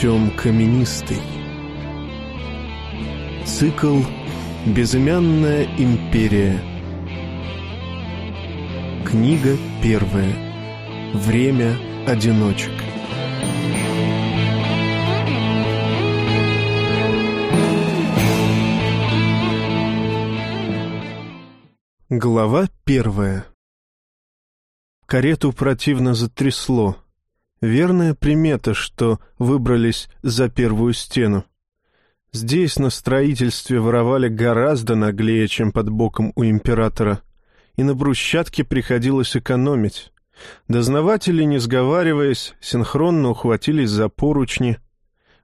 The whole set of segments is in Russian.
путем каменистый. Цикл «Безымянная империя». Книга первая. Время одиночек. Глава первая. Карету противно затрясло. Верная примета, что выбрались за первую стену. Здесь на строительстве воровали гораздо наглее, чем под боком у императора, и на брусчатке приходилось экономить. Дознаватели, не сговариваясь, синхронно ухватились за поручни.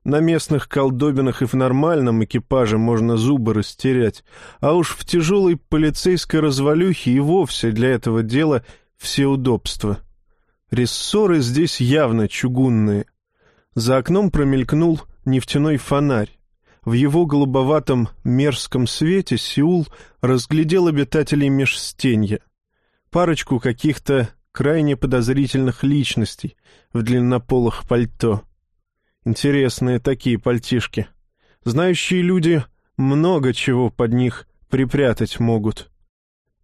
На местных колдобинах и в нормальном экипаже можно зубы растерять, а уж в тяжелой полицейской развалюхе и вовсе для этого дела все удобства — Рессоры здесь явно чугунные. За окном промелькнул нефтяной фонарь. В его голубоватом мерзком свете Сеул разглядел обитателей межстенья. Парочку каких-то крайне подозрительных личностей в длиннополых пальто. Интересные такие пальтишки. Знающие люди много чего под них припрятать могут.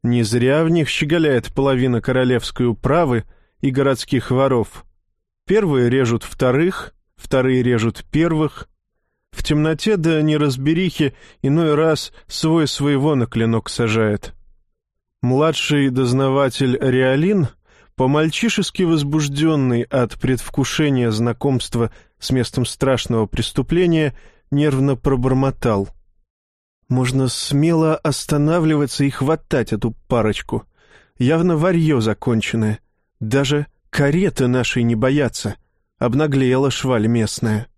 Не зря в них щеголяет половина королевской управы — и городских воров. Первые режут вторых, вторые режут первых. В темноте да неразберихе иной раз свой своего на клинок сажает. Младший дознаватель Реалин, по-мальчишески возбужденный от предвкушения знакомства с местом страшного преступления, нервно пробормотал. Можно смело останавливаться и хватать эту парочку. Явно варье законченное — даже кареты нашей не боятся. Обнаглела шваль местная.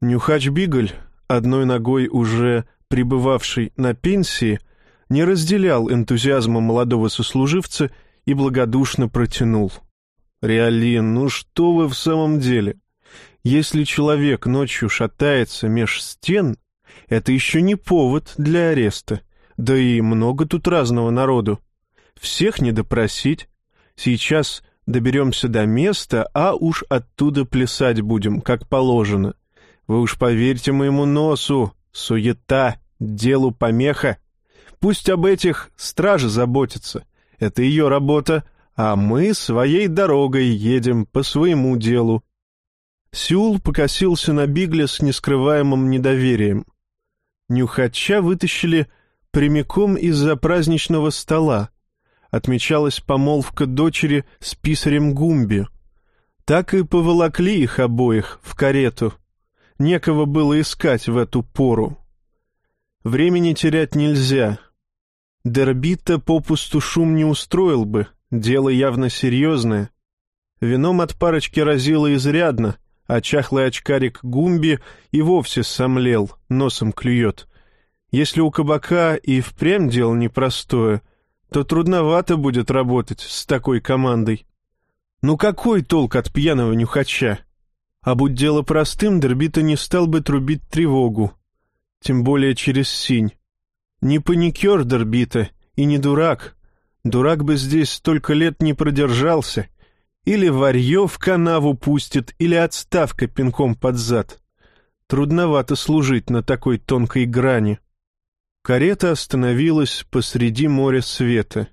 Нюхач Бигль, одной ногой уже пребывавший на пенсии, не разделял энтузиазма молодого сослуживца и благодушно протянул. «Реалин, ну что вы в самом деле? Если человек ночью шатается меж стен, это еще не повод для ареста. Да и много тут разного народу. Всех не допросить, Сейчас доберемся до места, а уж оттуда плясать будем, как положено. Вы уж поверьте моему носу, суета, делу помеха. Пусть об этих стражи заботятся. Это ее работа, а мы своей дорогой едем по своему делу. Сеул покосился на Бигля с нескрываемым недоверием. Нюхача вытащили прямиком из-за праздничного стола, отмечалась помолвка дочери с писарем Гумби. Так и поволокли их обоих в карету. Некого было искать в эту пору. Времени терять нельзя. Дербита попусту шум не устроил бы, дело явно серьезное. Вином от парочки разило изрядно, а чахлый очкарик Гумби и вовсе сомлел, носом клюет. Если у кабака и впрямь дело непростое — то трудновато будет работать с такой командой. Ну какой толк от пьяного нюхача? А будь дело простым, Дербита не стал бы трубить тревогу. Тем более через синь. Не паникер Дербита и не дурак. Дурак бы здесь столько лет не продержался. Или варье в канаву пустит, или отставка пинком под зад. Трудновато служить на такой тонкой грани. Карета остановилась посреди моря света.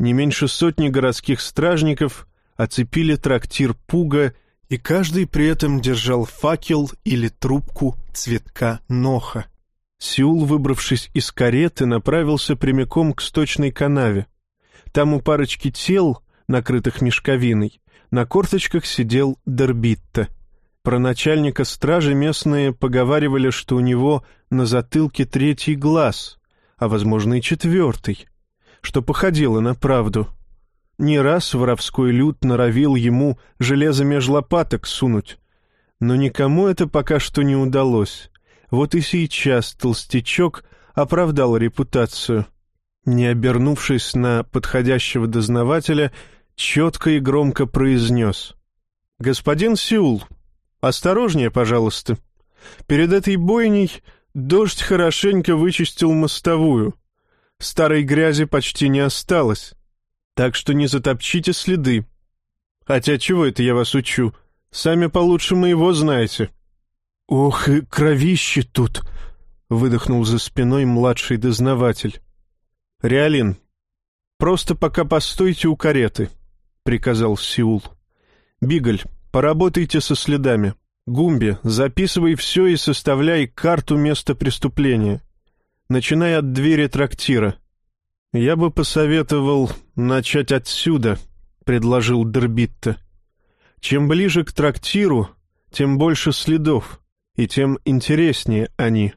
Не меньше сотни городских стражников оцепили трактир Пуга, и каждый при этом держал факел или трубку цветка ноха. Сеул, выбравшись из кареты, направился прямиком к сточной канаве. Там у парочки тел, накрытых мешковиной, на корточках сидел Дербитта — про начальника стражи местные поговаривали, что у него на затылке третий глаз, а, возможно, и четвертый, что походило на правду. Не раз воровской люд норовил ему железо меж лопаток сунуть, но никому это пока что не удалось. Вот и сейчас толстячок оправдал репутацию. Не обернувшись на подходящего дознавателя, четко и громко произнес. «Господин Сеул, Осторожнее, пожалуйста. Перед этой бойней дождь хорошенько вычистил мостовую. Старой грязи почти не осталось. Так что не затопчите следы. Хотя чего это я вас учу? Сами получше моего знаете». «Ох, и кровище тут!» — выдохнул за спиной младший дознаватель. «Реалин, просто пока постойте у кареты», — приказал Сеул. «Бигль, поработайте со следами. Гумби, записывай все и составляй карту места преступления. Начиная от двери трактира. Я бы посоветовал начать отсюда», — предложил Дербитта. «Чем ближе к трактиру, тем больше следов, и тем интереснее они.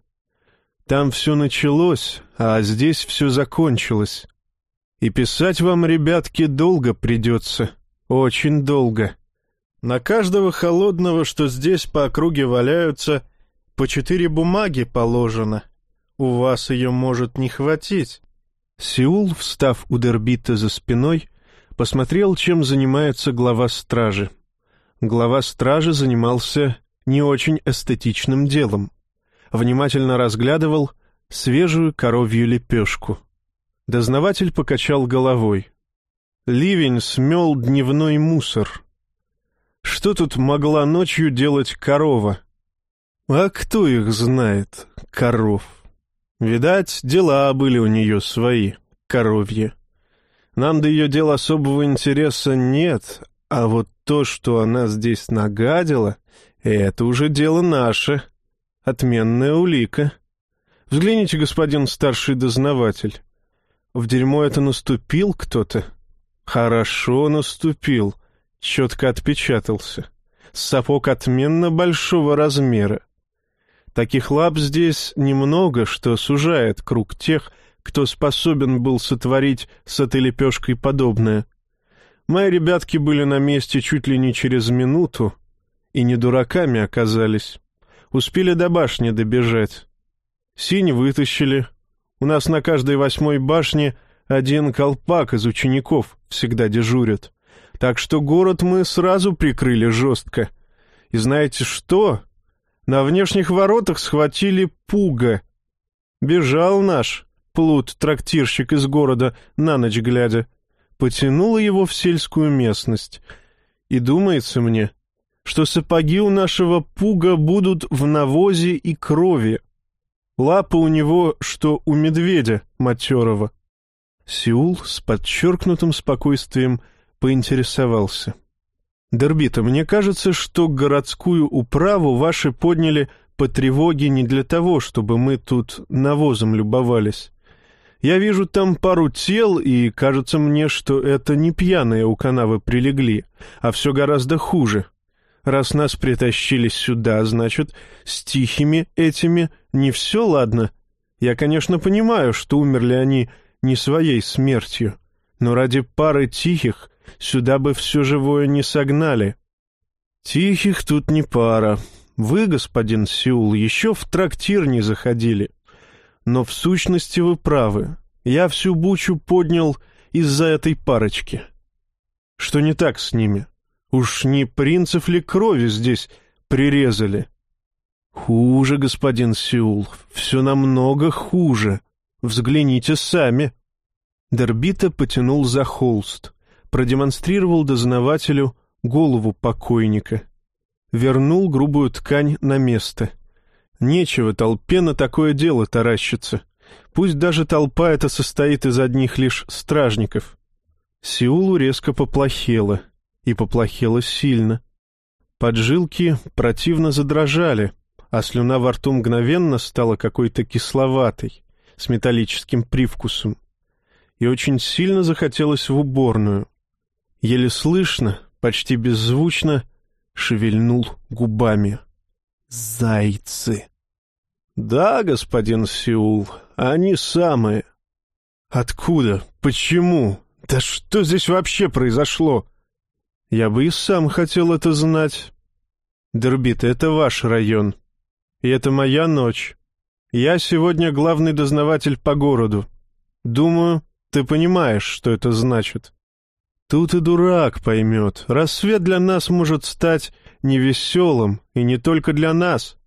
Там все началось, а здесь все закончилось. И писать вам, ребятки, долго придется, очень долго». На каждого холодного, что здесь по округе валяются, по четыре бумаги положено. У вас ее может не хватить. Сеул, встав у Дербита за спиной, посмотрел, чем занимается глава стражи. Глава стражи занимался не очень эстетичным делом. Внимательно разглядывал свежую коровью лепешку. Дознаватель покачал головой. Ливень смел дневной мусор — что тут могла ночью делать корова? А кто их знает, коров? Видать, дела были у нее свои, коровьи. Нам до ее дел особого интереса нет, а вот то, что она здесь нагадила, это уже дело наше. Отменная улика. Взгляните, господин старший дознаватель. В дерьмо это наступил кто-то? Хорошо наступил — четко отпечатался. Сапог отменно большого размера. Таких лап здесь немного, что сужает круг тех, кто способен был сотворить с этой лепешкой подобное. Мои ребятки были на месте чуть ли не через минуту, и не дураками оказались. Успели до башни добежать. Синь вытащили. У нас на каждой восьмой башне один колпак из учеников всегда дежурит. Так что город мы сразу прикрыли жестко. И знаете что? На внешних воротах схватили пуга. Бежал наш плут-трактирщик из города на ночь глядя. Потянуло его в сельскую местность. И думается мне, что сапоги у нашего пуга будут в навозе и крови. Лапы у него, что у медведя матерого. Сеул с подчеркнутым спокойствием — поинтересовался. «Дербита, мне кажется, что городскую управу ваши подняли по тревоге не для того, чтобы мы тут навозом любовались. Я вижу там пару тел, и кажется мне, что это не пьяные у канавы прилегли, а все гораздо хуже. Раз нас притащили сюда, значит, с тихими этими не все ладно. Я, конечно, понимаю, что умерли они не своей смертью, но ради пары тихих Сюда бы все живое не согнали. Тихих тут не пара. Вы, господин Сеул, еще в трактир не заходили. Но в сущности вы правы. Я всю бучу поднял из-за этой парочки. Что не так с ними? Уж не принцев ли крови здесь прирезали? Хуже, господин Сеул, все намного хуже. Взгляните сами. Дербита потянул за холст продемонстрировал дознавателю голову покойника. Вернул грубую ткань на место. Нечего толпе на такое дело таращиться. Пусть даже толпа эта состоит из одних лишь стражников. Сеулу резко поплохело, и поплохело сильно. Поджилки противно задрожали, а слюна во рту мгновенно стала какой-то кисловатой, с металлическим привкусом. И очень сильно захотелось в уборную еле слышно, почти беззвучно, шевельнул губами. «Зайцы!» «Да, господин Сеул, они самые». «Откуда? Почему? Да что здесь вообще произошло?» «Я бы и сам хотел это знать». «Дербит, это ваш район. И это моя ночь. Я сегодня главный дознаватель по городу. Думаю, ты понимаешь, что это значит». Тут и дурак поймет. Рассвет для нас может стать невеселым, и не только для нас.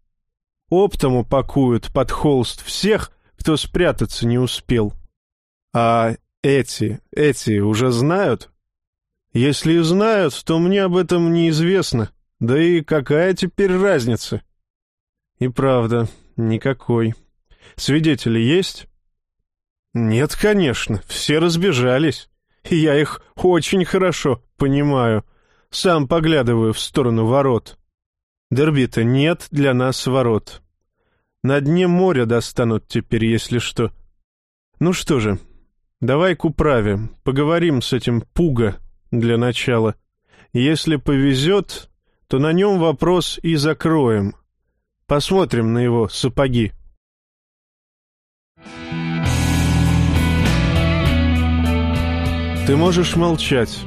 Оптом упакуют под холст всех, кто спрятаться не успел. А эти, эти уже знают? Если и знают, то мне об этом неизвестно, Да и какая теперь разница? И правда, никакой. Свидетели есть? Нет, конечно, все разбежались. Я их очень хорошо понимаю. Сам поглядываю в сторону ворот. Дербита нет для нас ворот. На дне моря достанут теперь, если что. Ну что же, давай к управе, поговорим с этим Пуга для начала. Если повезет, то на нем вопрос и закроем. Посмотрим на его сапоги. Ты можешь молчать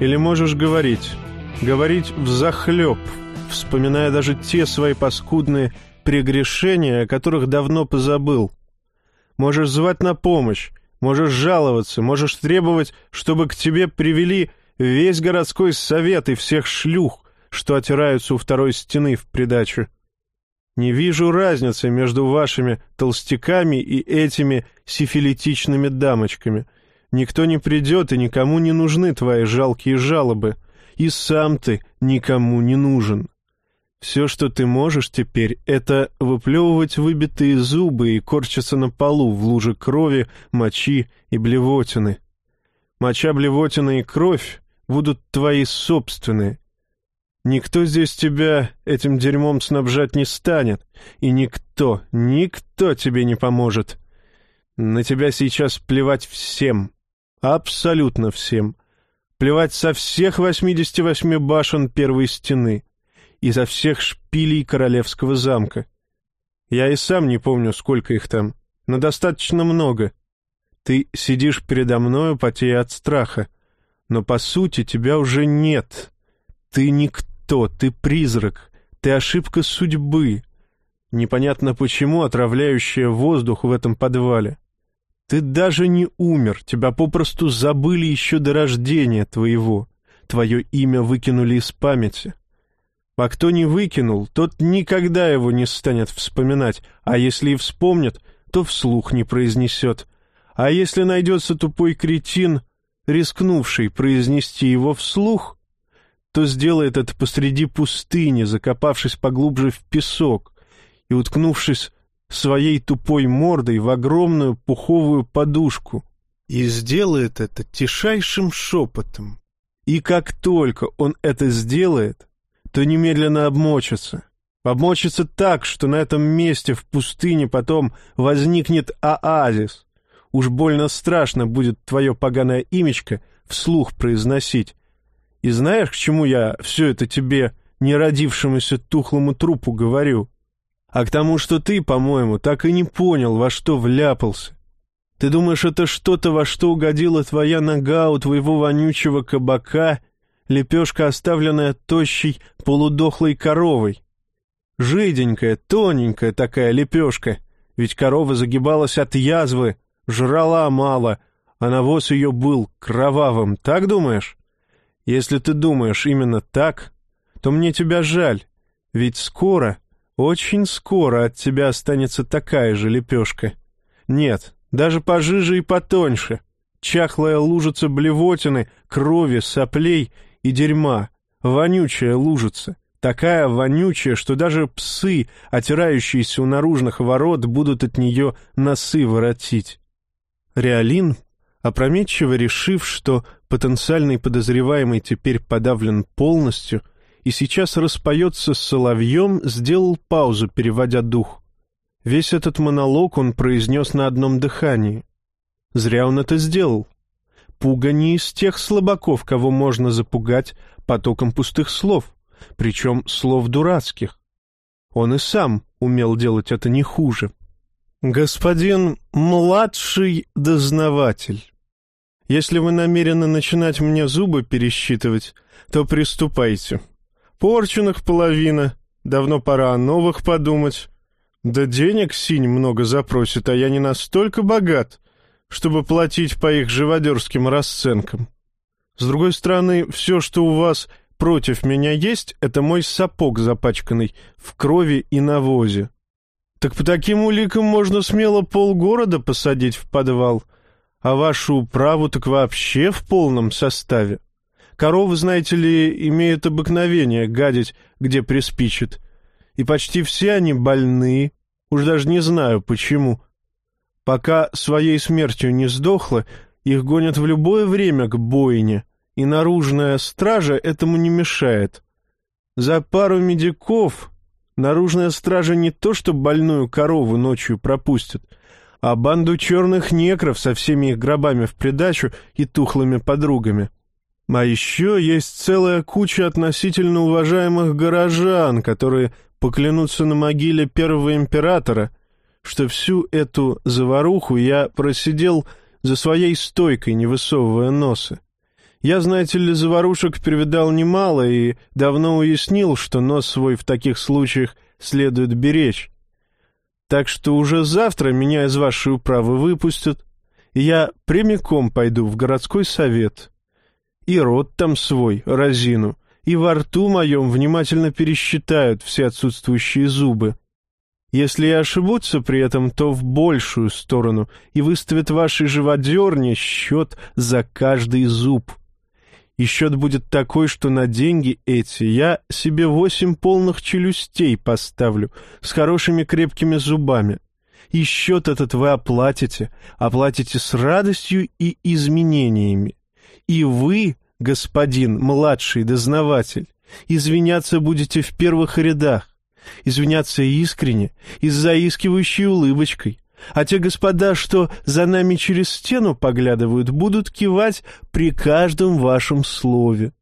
или можешь говорить, говорить взахлеб, вспоминая даже те свои паскудные прегрешения, о которых давно позабыл. Можешь звать на помощь, можешь жаловаться, можешь требовать, чтобы к тебе привели весь городской совет и всех шлюх, что отираются у второй стены в придачу. Не вижу разницы между вашими толстяками и этими сифилитичными дамочками. Никто не придет, и никому не нужны твои жалкие жалобы. И сам ты никому не нужен. Все, что ты можешь теперь, это выплевывать выбитые зубы и корчиться на полу в луже крови, мочи и блевотины. Моча, блевотина и кровь будут твои собственные. Никто здесь тебя этим дерьмом снабжать не станет, и никто, никто тебе не поможет. На тебя сейчас плевать всем, абсолютно всем. Плевать со всех 88 башен первой стены — изо всех шпилей королевского замка. Я и сам не помню, сколько их там, но достаточно много. Ты сидишь передо мною, потея от страха, но по сути тебя уже нет. Ты никто, ты призрак, ты ошибка судьбы. Непонятно почему отравляющая воздух в этом подвале. Ты даже не умер, тебя попросту забыли еще до рождения твоего. Твое имя выкинули из памяти. А кто не выкинул, тот никогда его не станет вспоминать, а если и вспомнит, то вслух не произнесет. А если найдется тупой кретин, рискнувший произнести его вслух, то сделает это посреди пустыни, закопавшись поглубже в песок и уткнувшись своей тупой мордой в огромную пуховую подушку. И сделает это тишайшим шепотом. И как только он это сделает, то немедленно обмочится. Обмочится так, что на этом месте в пустыне потом возникнет оазис. Уж больно страшно будет твое поганое имечко вслух произносить. И знаешь, к чему я все это тебе, не родившемуся тухлому трупу, говорю? А к тому, что ты, по-моему, так и не понял, во что вляпался. Ты думаешь, это что-то, во что угодила твоя нога у твоего вонючего кабака лепешка, оставленная тощей полудохлой коровой. Жиденькая, тоненькая такая лепешка, ведь корова загибалась от язвы, жрала мало, а навоз ее был кровавым, так думаешь? Если ты думаешь именно так, то мне тебя жаль, ведь скоро, очень скоро от тебя останется такая же лепешка. Нет, даже пожиже и потоньше. Чахлая лужица блевотины, крови, соплей и дерьма, вонючая лужица, такая вонючая, что даже псы, отирающиеся у наружных ворот, будут от нее носы воротить. Реалин, опрометчиво решив, что потенциальный подозреваемый теперь подавлен полностью и сейчас распоется с соловьем, сделал паузу, переводя дух. Весь этот монолог он произнес на одном дыхании. Зря он это сделал. Пуга не из тех слабаков, кого можно запугать потоком пустых слов, причем слов дурацких. Он и сам умел делать это не хуже. «Господин младший дознаватель, если вы намерены начинать мне зубы пересчитывать, то приступайте. Порченных половина, давно пора о новых подумать. Да денег синь много запросит, а я не настолько богат, чтобы платить по их живодерским расценкам. С другой стороны, все, что у вас против меня есть, это мой сапог, запачканный в крови и навозе. Так по таким уликам можно смело полгорода посадить в подвал, а вашу управу так вообще в полном составе. Коровы, знаете ли, имеют обыкновение гадить, где приспичит. И почти все они больны, уж даже не знаю почему. Пока своей смертью не сдохла, их гонят в любое время к бойне, и наружная стража этому не мешает. За пару медиков наружная стража не то что больную корову ночью пропустит, а банду черных некров со всеми их гробами в придачу и тухлыми подругами. А еще есть целая куча относительно уважаемых горожан, которые поклянутся на могиле первого императора, что всю эту заваруху я просидел за своей стойкой, не высовывая носа. Я, знаете ли, заварушек перевидал немало и давно уяснил, что нос свой в таких случаях следует беречь. Так что уже завтра меня из вашей управы выпустят, и я прямиком пойду в городской совет. И рот там свой, разину, и во рту моем внимательно пересчитают все отсутствующие зубы. Если и ошибутся при этом, то в большую сторону и выставят вашей живодерне счет за каждый зуб. И счет будет такой, что на деньги эти я себе восемь полных челюстей поставлю с хорошими крепкими зубами. И счет этот вы оплатите, оплатите с радостью и изменениями. И вы, господин младший дознаватель, извиняться будете в первых рядах, извиняться искренне и с заискивающей улыбочкой, а те господа, что за нами через стену поглядывают, будут кивать при каждом вашем слове.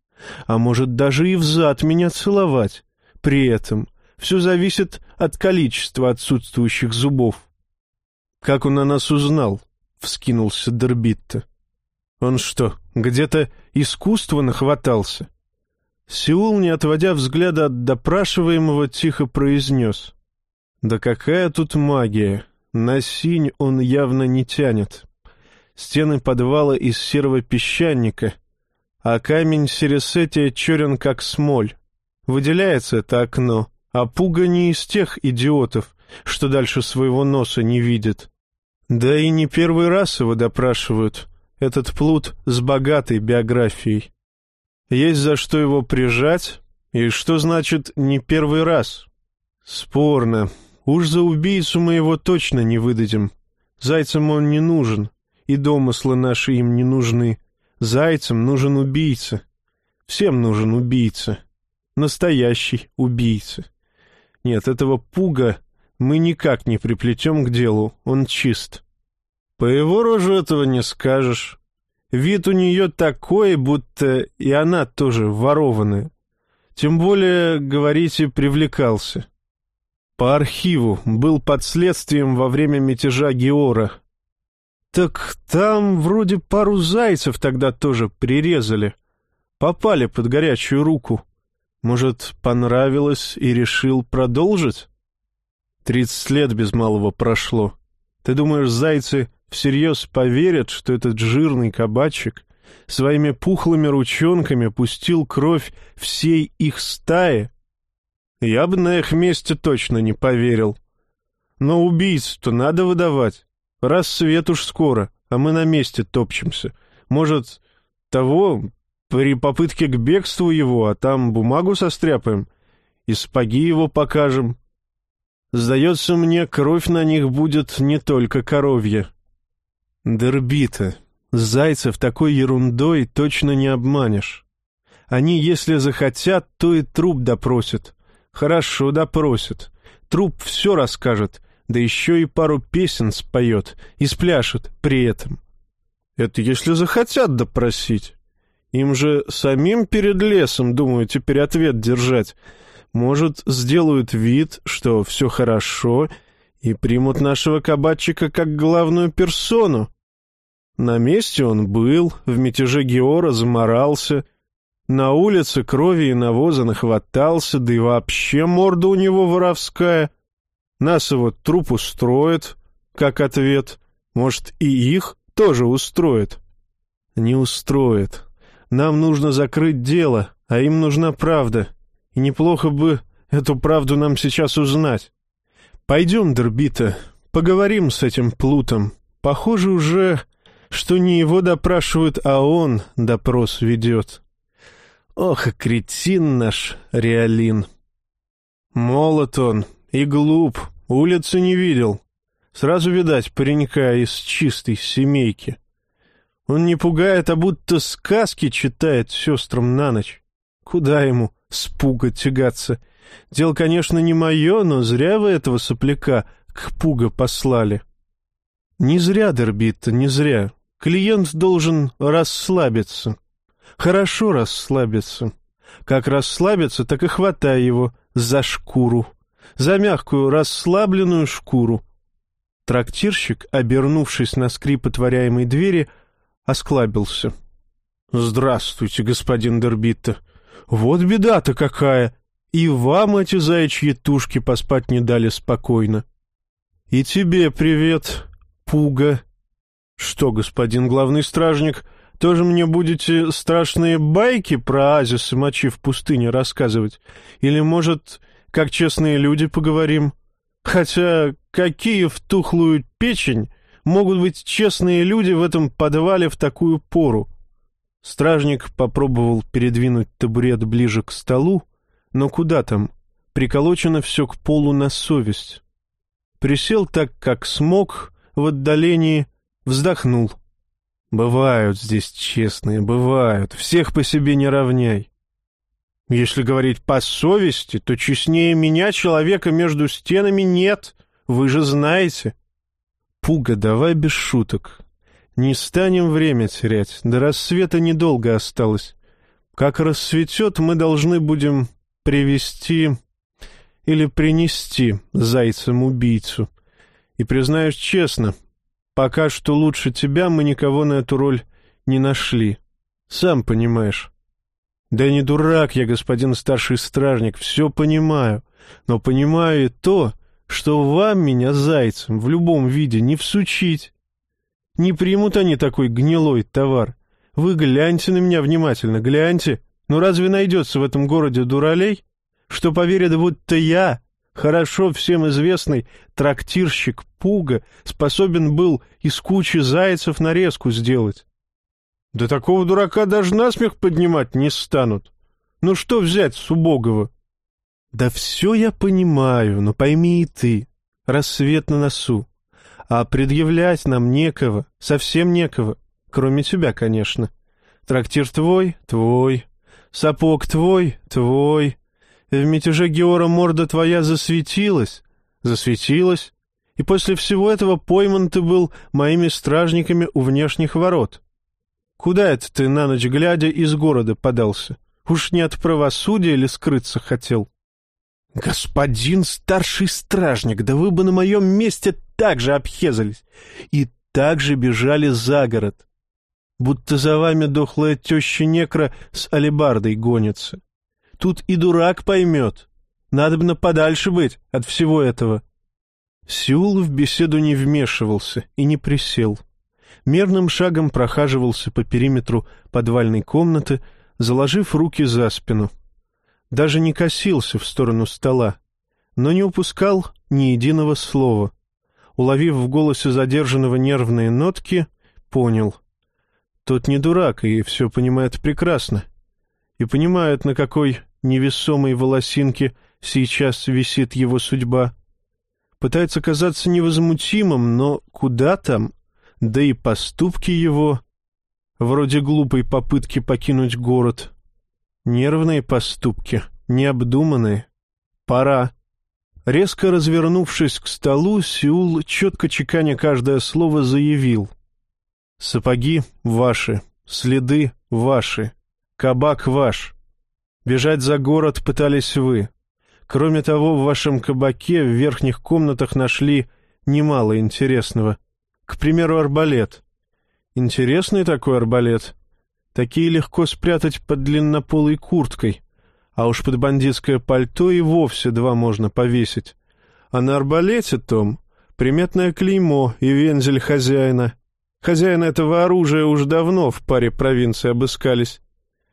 А может, даже и взад меня целовать. При этом все зависит от количества отсутствующих зубов. — Как он о нас узнал? — вскинулся Дербитта. — Он что, где-то искусство нахватался? Сеул, не отводя взгляда от допрашиваемого, тихо произнес. — Да какая тут магия! На синь он явно не тянет. Стены подвала из серого песчаника, а камень сересетия черен как смоль. Выделяется это окно, а пуга не из тех идиотов, что дальше своего носа не видит. Да и не первый раз его допрашивают, этот плут с богатой биографией. Есть за что его прижать, и что значит «не первый раз»? Спорно, Уж за убийцу мы его точно не выдадим. Зайцам он не нужен, и домыслы наши им не нужны. Зайцам нужен убийца. Всем нужен убийца. Настоящий убийца. Нет, этого пуга мы никак не приплетем к делу, он чист. По его роже этого не скажешь. Вид у нее такой, будто и она тоже ворованная. Тем более, говорите, привлекался. По архиву. Был под следствием во время мятежа Геора. Так там вроде пару зайцев тогда тоже прирезали. Попали под горячую руку. Может, понравилось и решил продолжить? Тридцать лет без малого прошло. Ты думаешь, зайцы всерьез поверят, что этот жирный кабачик своими пухлыми ручонками пустил кровь всей их стаи? Я бы на их месте точно не поверил. Но убийц-то надо выдавать. Рассвет уж скоро, а мы на месте топчемся. Может, того при попытке к бегству его, а там бумагу состряпаем и сапоги его покажем. Сдается мне, кровь на них будет не только коровья. Дербита. Зайцев такой ерундой точно не обманешь. Они, если захотят, то и труп допросят. Хорошо допросит. Труп все расскажет, да еще и пару песен споет и спляшет при этом. Это если захотят допросить. Им же самим перед лесом, думаю, теперь ответ держать. Может, сделают вид, что все хорошо, и примут нашего кабачика как главную персону. На месте он был, в мятеже Геора заморался — на улице крови и навоза нахватался, да и вообще морда у него воровская. Нас его труп устроит, как ответ. Может, и их тоже устроит? Не устроит. Нам нужно закрыть дело, а им нужна правда. И неплохо бы эту правду нам сейчас узнать. Пойдем, Дербита, поговорим с этим Плутом. Похоже уже, что не его допрашивают, а он допрос ведет. Ох, кретин наш, Реалин. Молод он и глуп, улицы не видел. Сразу видать паренька из чистой семейки. Он не пугает, а будто сказки читает сестрам на ночь. Куда ему с тягаться? Дело, конечно, не мое, но зря вы этого сопляка к пуга послали. Не зря, Дербитта, не зря. Клиент должен расслабиться. Хорошо расслабиться. Как расслабиться, так и хватай его за шкуру. За мягкую, расслабленную шкуру. Трактирщик, обернувшись на скрип отворяемой двери, осклабился. — Здравствуйте, господин Дербитта. Вот беда-то какая! И вам эти заячьи тушки поспать не дали спокойно. — И тебе привет, пуга. — Что, господин главный стражник, тоже мне будете страшные байки про оазисы мочи в пустыне рассказывать? Или, может, как честные люди поговорим? Хотя какие в тухлую печень могут быть честные люди в этом подвале в такую пору? Стражник попробовал передвинуть табурет ближе к столу, но куда там? Приколочено все к полу на совесть. Присел так, как смог, в отдалении, вздохнул. Бывают здесь честные, бывают. Всех по себе не равняй. Если говорить по совести, то честнее меня человека между стенами нет. Вы же знаете. Пуга, давай без шуток. Не станем время терять. До рассвета недолго осталось. Как рассветет, мы должны будем привести или принести зайцам-убийцу. И, признаюсь честно, пока что лучше тебя мы никого на эту роль не нашли. Сам понимаешь. Да не дурак я, господин старший стражник, все понимаю. Но понимаю и то, что вам меня зайцем в любом виде не всучить. Не примут они такой гнилой товар. Вы гляньте на меня внимательно, гляньте. Ну разве найдется в этом городе дуралей, что поверят, будто я, хорошо всем известный трактирщик Пуга, способен был из кучи зайцев нарезку сделать? Да такого дурака даже насмех поднимать не станут. Ну что взять с убогого? Да все я понимаю, но пойми и ты. Рассвет на носу. А предъявлять нам некого, совсем некого. Кроме тебя, конечно. Трактир твой — твой. Сапог твой — твой. В мятеже Геора морда твоя засветилась. Засветилась. И после всего этого пойман ты был моими стражниками у внешних ворот. Куда это ты на ночь глядя из города подался? Уж не от правосудия ли скрыться хотел? Господин старший стражник, да вы бы на моем месте так же обхезались и так же бежали за город. Будто за вами дохлая теща некра с алебардой гонится. Тут и дурак поймет. Надо бы подальше быть от всего этого. Сеул в беседу не вмешивался и не присел мерным шагом прохаживался по периметру подвальной комнаты, заложив руки за спину. Даже не косился в сторону стола, но не упускал ни единого слова. Уловив в голосе задержанного нервные нотки, понял. Тот не дурак и все понимает прекрасно. И понимает, на какой невесомой волосинке сейчас висит его судьба. Пытается казаться невозмутимым, но куда там да и поступки его, вроде глупой попытки покинуть город. Нервные поступки, необдуманные. Пора. Резко развернувшись к столу, Сеул, четко чеканя каждое слово, заявил. «Сапоги ваши, следы ваши, кабак ваш. Бежать за город пытались вы. Кроме того, в вашем кабаке в верхних комнатах нашли немало интересного. К примеру, арбалет. Интересный такой арбалет. Такие легко спрятать под длиннополой курткой, а уж под бандитское пальто и вовсе два можно повесить. А на арбалете, Том, приметное клеймо и вензель хозяина. Хозяина этого оружия уж давно в паре провинций обыскались.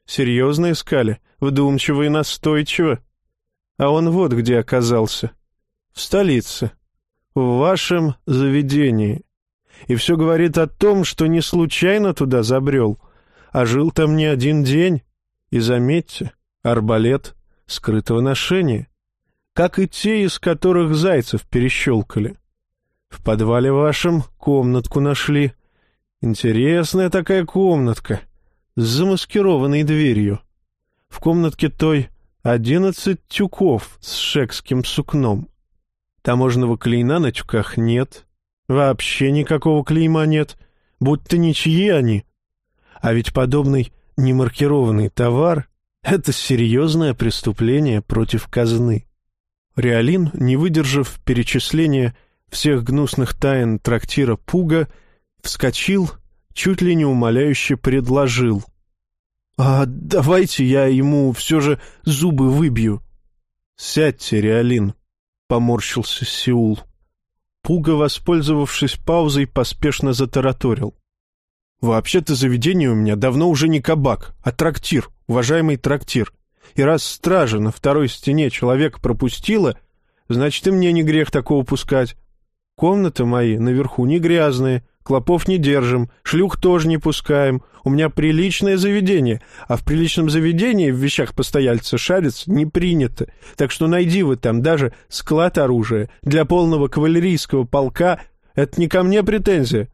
Серьезно искали, вдумчиво и настойчиво. А он вот где оказался. В столице. В вашем заведении и все говорит о том, что не случайно туда забрел, а жил там не один день. И заметьте, арбалет скрытого ношения, как и те, из которых зайцев перещелкали. В подвале вашем комнатку нашли. Интересная такая комнатка, с замаскированной дверью. В комнатке той одиннадцать тюков с шекским сукном. Таможенного клейна на тюках нет. Вообще никакого клейма нет, будто ничьи они. А ведь подобный немаркированный товар — это серьезное преступление против казны. Реалин, не выдержав перечисления всех гнусных тайн трактира Пуга, вскочил, чуть ли не умоляюще предложил. «А давайте я ему все же зубы выбью». «Сядьте, Реалин», — поморщился Сеул. Пуга, воспользовавшись паузой, поспешно затараторил. «Вообще-то заведение у меня давно уже не кабак, а трактир, уважаемый трактир. И раз стража на второй стене человек пропустила, значит, и мне не грех такого пускать. Комнаты мои наверху не грязные, клопов не держим, шлюх тоже не пускаем. У меня приличное заведение, а в приличном заведении в вещах постояльца шариться не принято. Так что найди вы там даже склад оружия для полного кавалерийского полка. Это не ко мне претензия.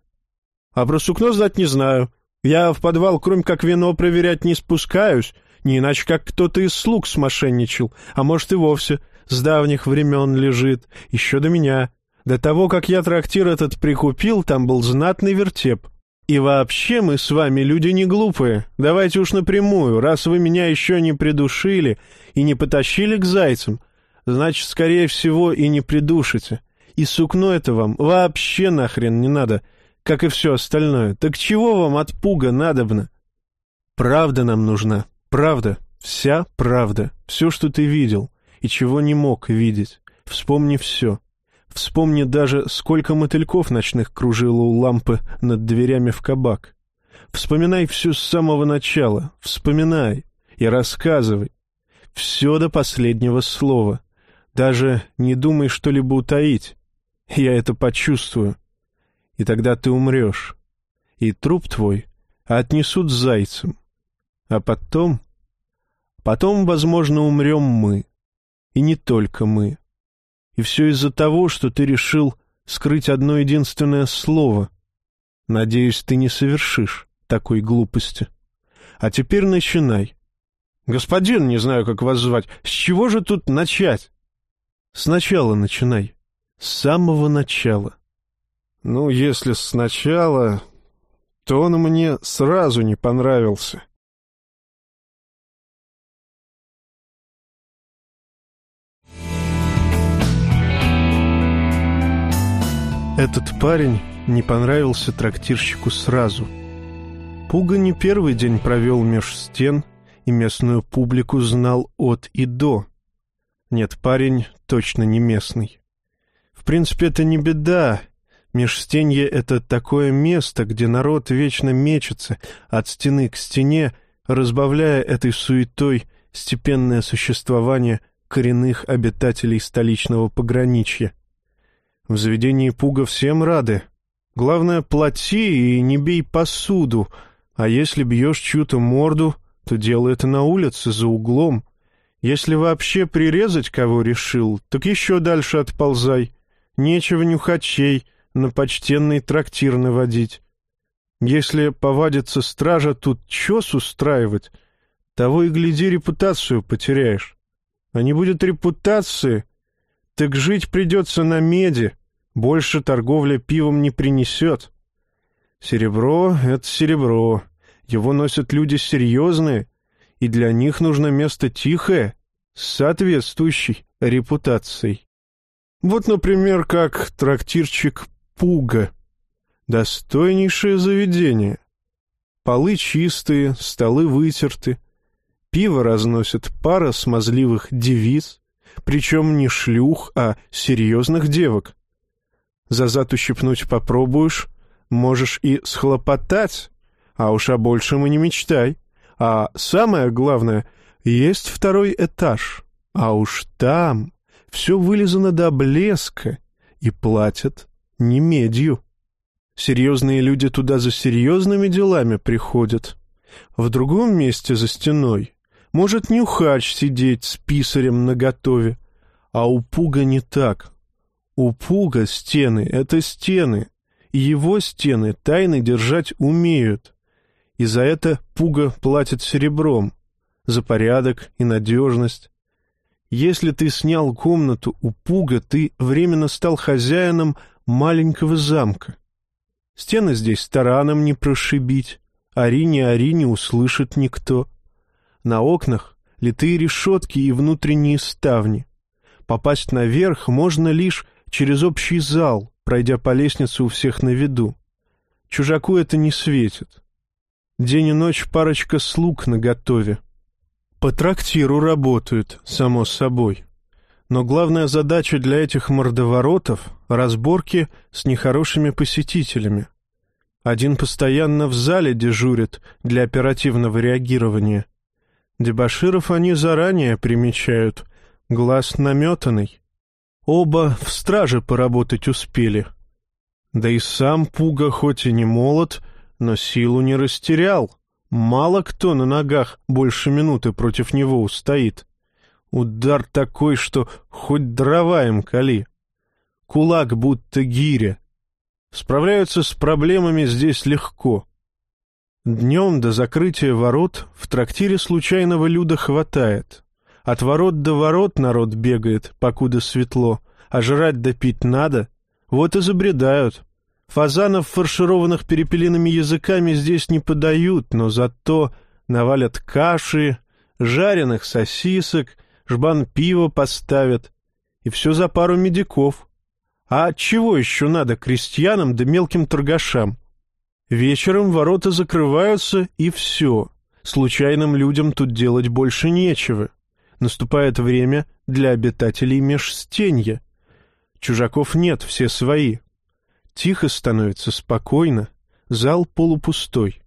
А про сукно знать не знаю. Я в подвал, кроме как вино проверять, не спускаюсь, не иначе как кто-то из слуг смошенничал, а может и вовсе с давних времен лежит, еще до меня. До того, как я трактир этот прикупил, там был знатный вертеп. И вообще мы с вами люди не глупые. Давайте уж напрямую, раз вы меня еще не придушили и не потащили к зайцам, значит, скорее всего, и не придушите. И сукно это вам вообще нахрен не надо, как и все остальное. Так чего вам от пуга надобно? Правда нам нужна, правда, вся правда, все, что ты видел и чего не мог видеть. Вспомни все. Вспомни даже, сколько мотыльков ночных кружило у лампы над дверями в кабак. Вспоминай все с самого начала, вспоминай и рассказывай. Все до последнего слова. Даже не думай что-либо утаить. Я это почувствую. И тогда ты умрешь. И труп твой отнесут зайцем. А потом... Потом, возможно, умрем мы. И не только мы. И все из-за того, что ты решил скрыть одно единственное слово. Надеюсь, ты не совершишь такой глупости. А теперь начинай. Господин, не знаю, как вас звать, с чего же тут начать? Сначала начинай. С самого начала. Ну, если сначала, то он мне сразу не понравился. Этот парень не понравился трактирщику сразу. Пуга не первый день провел меж стен и местную публику знал от и до. Нет, парень точно не местный. В принципе, это не беда. Межстенье — это такое место, где народ вечно мечется от стены к стене, разбавляя этой суетой степенное существование коренных обитателей столичного пограничья. В заведении Пуга всем рады. Главное, плати и не бей посуду, а если бьешь чью-то морду, то делай это на улице, за углом. Если вообще прирезать кого решил, так еще дальше отползай. Нечего нюхачей на почтенный трактир наводить. Если повадится стража тут чес устраивать, того и гляди репутацию потеряешь. А не будет репутации, так жить придется на меди, больше торговля пивом не принесет. Серебро — это серебро. Его носят люди серьезные, и для них нужно место тихое, с соответствующей репутацией. Вот, например, как трактирчик Пуга. Достойнейшее заведение. Полы чистые, столы вытерты. Пиво разносят пара смазливых девиц, причем не шлюх, а серьезных девок. За зад ущипнуть попробуешь, можешь и схлопотать, а уж о большем и не мечтай. А самое главное, есть второй этаж, а уж там все вылизано до блеска и платят не медью. Серьезные люди туда за серьезными делами приходят. В другом месте за стеной Может нюхач сидеть с писарем наготове. А у Пуга не так. У Пуга стены — это стены, и его стены тайны держать умеют. И за это Пуга платит серебром, за порядок и надежность. Если ты снял комнату у Пуга, ты временно стал хозяином маленького замка. Стены здесь тараном не прошибить, ори не ори не услышит никто. На окнах литые решетки и внутренние ставни. Попасть наверх можно лишь через общий зал, пройдя по лестнице у всех на виду. Чужаку это не светит. День и ночь парочка слуг наготове. По трактиру работают, само собой. Но главная задача для этих мордоворотов — разборки с нехорошими посетителями. Один постоянно в зале дежурит для оперативного реагирования. Дебаширов они заранее примечают, глаз наметанный. Оба в страже поработать успели. Да и сам Пуга хоть и не молод, но силу не растерял. Мало кто на ногах больше минуты против него устоит. Удар такой, что хоть дрова им кали. Кулак будто гиря. Справляются с проблемами здесь легко. Днем до закрытия ворот в трактире случайного люда хватает. От ворот до ворот народ бегает, покуда светло, а жрать да пить надо. Вот и забредают. Фазанов, фаршированных перепелиными языками, здесь не подают, но зато навалят каши, жареных сосисок, жбан пива поставят. И все за пару медиков. А чего еще надо крестьянам да мелким торгашам? Вечером ворота закрываются, и все. Случайным людям тут делать больше нечего. Наступает время для обитателей межстенья. Чужаков нет, все свои. Тихо становится, спокойно. Зал полупустой.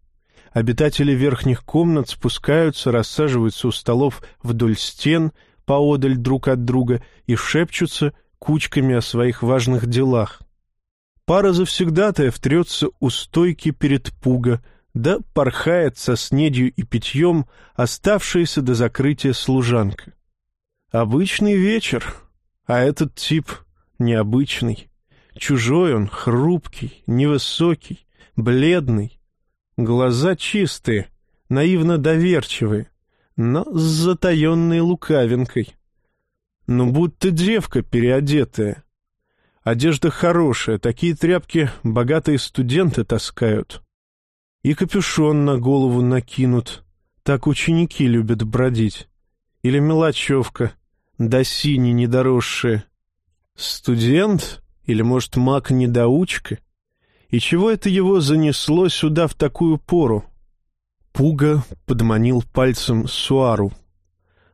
Обитатели верхних комнат спускаются, рассаживаются у столов вдоль стен, поодаль друг от друга, и шепчутся кучками о своих важных делах. Пара завсегдатаев трется у стойки перед пуга, да порхает со снедью и питьем оставшаяся до закрытия служанка. Обычный вечер, а этот тип необычный. Чужой он, хрупкий, невысокий, бледный. Глаза чистые, наивно доверчивые, но с затаенной лукавинкой. Ну, будто девка переодетая. Одежда хорошая, такие тряпки богатые студенты таскают. И капюшон на голову накинут. Так ученики любят бродить. Или мелочевка, да синий недоросшая. Студент? Или, может, маг-недоучка? И чего это его занесло сюда в такую пору? Пуга подманил пальцем Суару.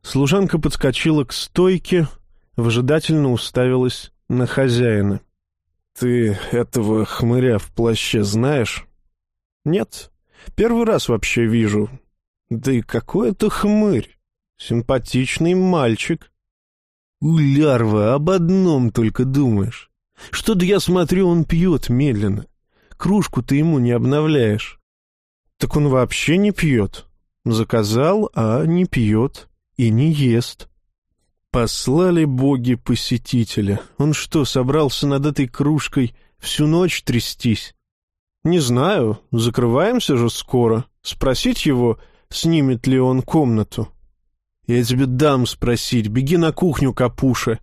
Служанка подскочила к стойке, выжидательно уставилась на хозяина. «Ты этого хмыря в плаще знаешь?» «Нет, первый раз вообще вижу. Да и какой это хмырь! Симпатичный мальчик!» «Улярва, об одном только думаешь. Что-то я смотрю, он пьет медленно. Кружку ты ему не обновляешь. Так он вообще не пьет. Заказал, а не пьет и не ест. Послали боги посетителя. Он что, собрался над этой кружкой всю ночь трястись? Не знаю, закрываемся же скоро. Спросить его, снимет ли он комнату. Я тебе дам спросить, беги на кухню, капуша.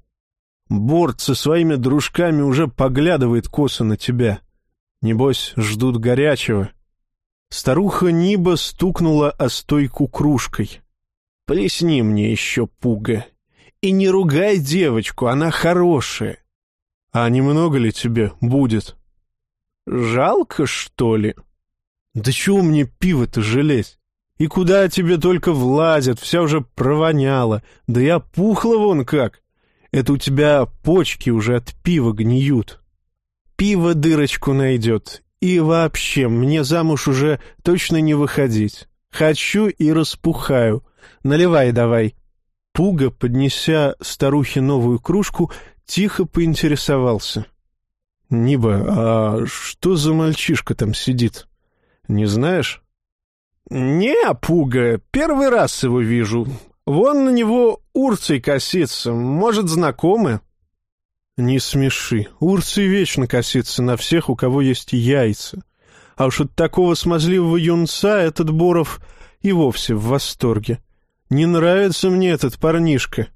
Борт со своими дружками уже поглядывает косо на тебя. Небось, ждут горячего. Старуха Ниба стукнула о стойку кружкой. «Плесни мне еще, пуга. И не ругай девочку, она хорошая». «А немного ли тебе будет?» «Жалко, что ли?» «Да чего мне пиво-то жалеть? И куда тебе только влазят, вся уже провоняла. Да я пухла вон как. Это у тебя почки уже от пива гниют. Пиво дырочку найдет. И вообще, мне замуж уже точно не выходить. Хочу и распухаю. Наливай давай». Пуга, поднеся старухе новую кружку, тихо поинтересовался. «Ниба, а что за мальчишка там сидит? Не знаешь?» «Не, Пуга, первый раз его вижу. Вон на него Урций косится, может, знакомы?» «Не смеши. Урций вечно косится на всех, у кого есть яйца. А уж от такого смазливого юнца этот Боров и вовсе в восторге. Не нравится мне этот парнишка».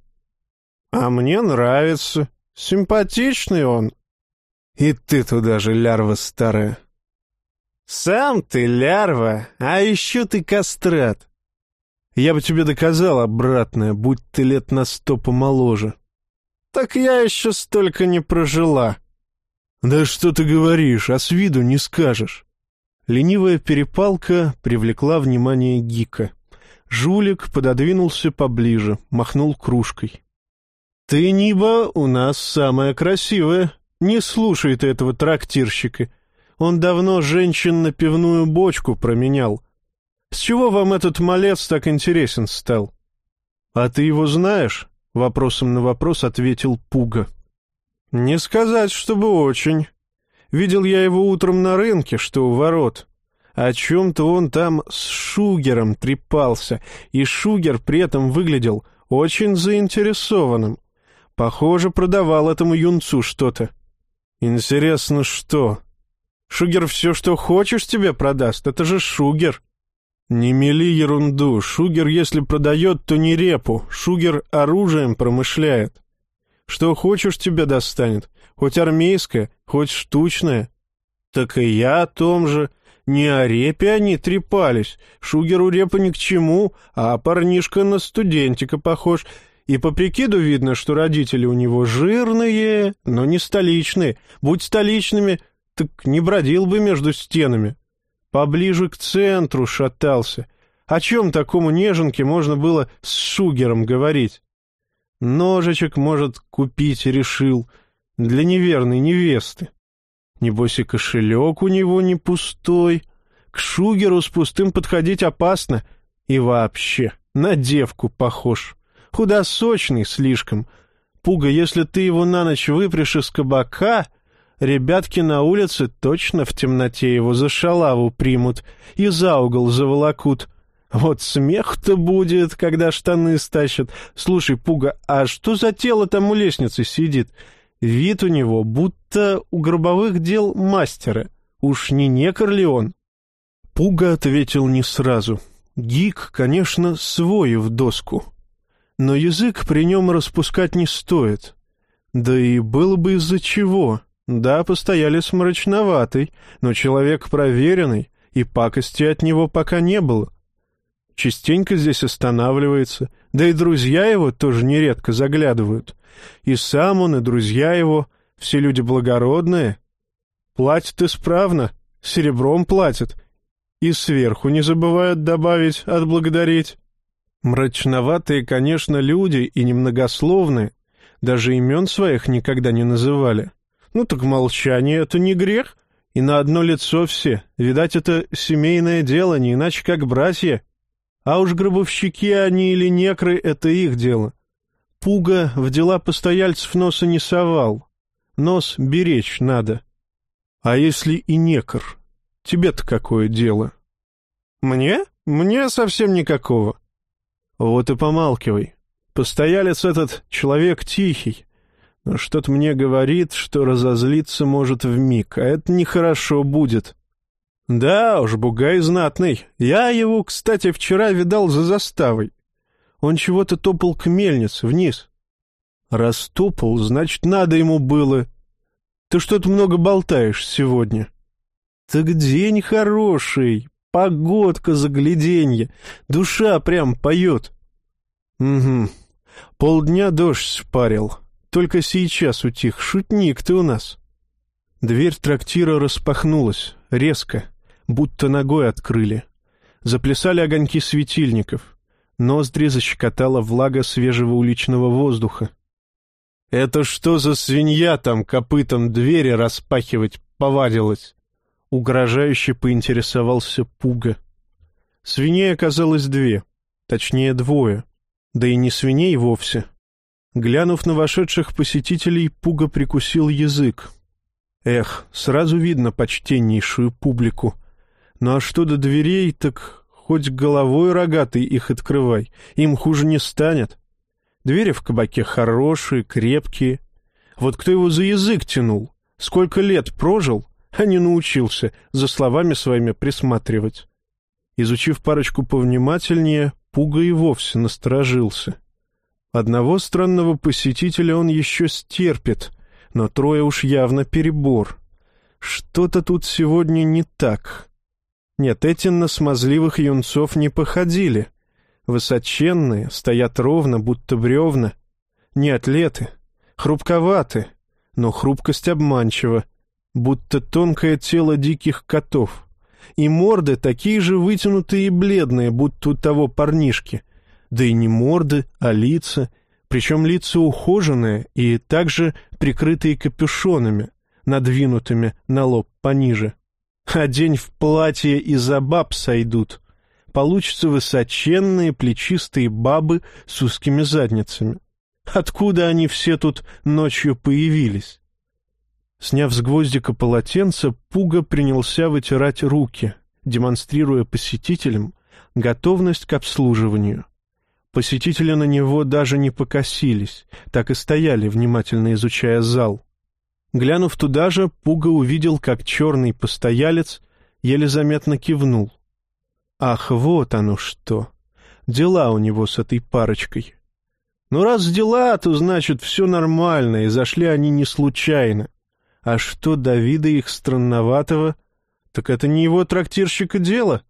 «А мне нравится. Симпатичный он». «И ты туда же, лярва старая». «Сам ты лярва, а еще ты кастрат». «Я бы тебе доказал обратное, будь ты лет на сто помоложе». «Так я еще столько не прожила». «Да что ты говоришь, а с виду не скажешь». Ленивая перепалка привлекла внимание Гика. Жулик пододвинулся поближе, махнул кружкой. «Ты, Ниба, у нас самая красивая. Не слушай этого трактирщика. Он давно женщин на пивную бочку променял. С чего вам этот малец так интересен стал?» «А ты его знаешь?» — вопросом на вопрос ответил Пуга. «Не сказать, чтобы очень. Видел я его утром на рынке, что у ворот. О чем-то он там с Шугером трепался, и Шугер при этом выглядел очень заинтересованным. Похоже, продавал этому юнцу что-то. Интересно, что? Шугер все, что хочешь, тебе продаст. Это же Шугер. Не мели ерунду. Шугер, если продает, то не репу. Шугер оружием промышляет. Что хочешь, тебе достанет. Хоть армейское, хоть штучное. Так и я о том же. Не о репе они трепались. Шугеру репа ни к чему, а парнишка на студентика похож — и по прикиду видно, что родители у него жирные, но не столичные. Будь столичными, так не бродил бы между стенами. Поближе к центру шатался. О чем такому неженке можно было с Шугером говорить? Ножичек, может, купить решил для неверной невесты. Небось и кошелек у него не пустой. К Шугеру с пустым подходить опасно. И вообще, на девку похож худосочный слишком. Пуга, если ты его на ночь выпрешь из кабака, ребятки на улице точно в темноте его за шалаву примут и за угол заволокут. Вот смех-то будет, когда штаны стащат. Слушай, Пуга, а что за тело там у лестницы сидит? Вид у него будто у гробовых дел мастера. Уж не некор ли он? Пуга ответил не сразу. Гик, конечно, свой в доску но язык при нем распускать не стоит. Да и было бы из-за чего. Да, постояли с мрачноватой, но человек проверенный, и пакости от него пока не было. Частенько здесь останавливается, да и друзья его тоже нередко заглядывают. И сам он, и друзья его, все люди благородные. Платят исправно, серебром платят, и сверху не забывают добавить, отблагодарить. Мрачноватые, конечно, люди и немногословные, даже имен своих никогда не называли. Ну так молчание — это не грех, и на одно лицо все. Видать, это семейное дело, не иначе как братья. А уж гробовщики они или некры — это их дело. Пуга в дела постояльцев носа не совал. Нос беречь надо. А если и некр? Тебе-то какое дело? Мне? Мне совсем никакого. Вот и помалкивай. Постоялец этот человек тихий, но что-то мне говорит, что разозлиться может в миг, а это нехорошо будет. Да уж, бугай знатный. Я его, кстати, вчера видал за заставой. Он чего-то топал к мельнице, вниз. Раз значит, надо ему было. Ты что-то много болтаешь сегодня. Так день хороший, Погодка загляденье, душа прям поет. Угу. Полдня дождь спарил. Только сейчас утих. Шутник ты у нас. Дверь трактира распахнулась, резко, будто ногой открыли. Заплясали огоньки светильников. Ноздри защекотала влага свежего уличного воздуха. «Это что за свинья там копытом двери распахивать повадилась?» Угрожающе поинтересовался Пуга. Свиней оказалось две, точнее двое, да и не свиней вовсе. Глянув на вошедших посетителей, Пуга прикусил язык. Эх, сразу видно почтеннейшую публику. Ну а что до дверей, так хоть головой рогатой их открывай, им хуже не станет. Двери в кабаке хорошие, крепкие. Вот кто его за язык тянул, сколько лет прожил, а не научился за словами своими присматривать. Изучив парочку повнимательнее, Пуга и вовсе насторожился. Одного странного посетителя он еще стерпит, но трое уж явно перебор. Что-то тут сегодня не так. Нет, эти на смазливых юнцов не походили. Высоченные, стоят ровно, будто бревна. Не атлеты, хрупковаты, но хрупкость обманчива, будто тонкое тело диких котов и морды такие же вытянутые и бледные, будто у того парнишки. Да и не морды, а лица, причем лица ухоженные и также прикрытые капюшонами, надвинутыми на лоб пониже. А день в платье и за баб сойдут. Получатся высоченные плечистые бабы с узкими задницами. Откуда они все тут ночью появились? Сняв с гвоздика полотенце, Пуга принялся вытирать руки, демонстрируя посетителям готовность к обслуживанию. Посетители на него даже не покосились, так и стояли, внимательно изучая зал. Глянув туда же, Пуга увидел, как черный постоялец еле заметно кивнул. Ах, вот оно что! Дела у него с этой парочкой. Ну, раз дела, то значит все нормально, и зашли они не случайно. А что до вида их странноватого, так это не его трактирщика дело.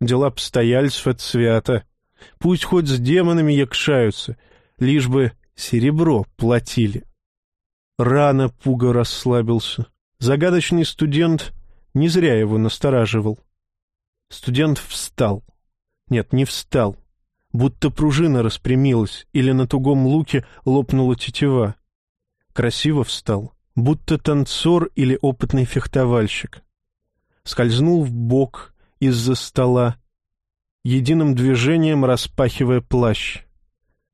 Дела постояльцев — это свято. Пусть хоть с демонами якшаются, лишь бы серебро платили. Рано Пуга расслабился. Загадочный студент не зря его настораживал. Студент встал. Нет, не встал. Будто пружина распрямилась или на тугом луке лопнула тетива. Красиво встал, будто танцор или опытный фехтовальщик. Скользнул в бок из-за стола, единым движением распахивая плащ.